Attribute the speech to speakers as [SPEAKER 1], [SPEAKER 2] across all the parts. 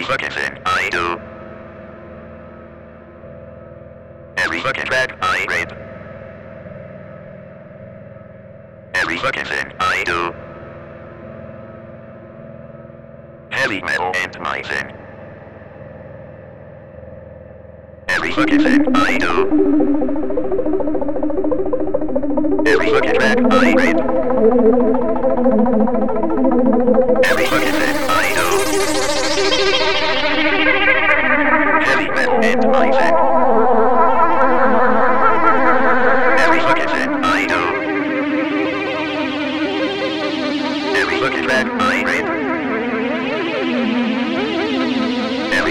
[SPEAKER 1] Every fucking thing I do. Every fucking
[SPEAKER 2] track I rape. Every fucking thing I do. Heavy metal and my thing. Every fucking thing I do. Every fucking track I rape.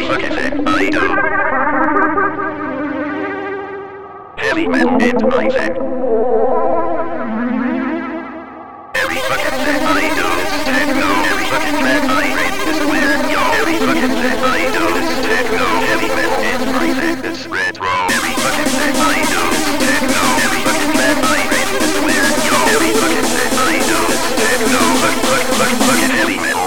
[SPEAKER 3] fuck is it? I do. Heavy men did my thing. Every fucking thing I do is techno. Every fucking thing I read is weird, yo. Every fucking thing I do is techno. Heavy men did my thing is retro. Every fucking thing I do is techno. Every fucking thing I read is weird, yo. Every fucking thing I do is techno. Fuck, fuck, fuck, fucking heavy men.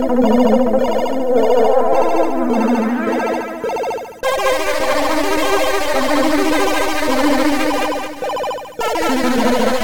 [SPEAKER 4] Thank you.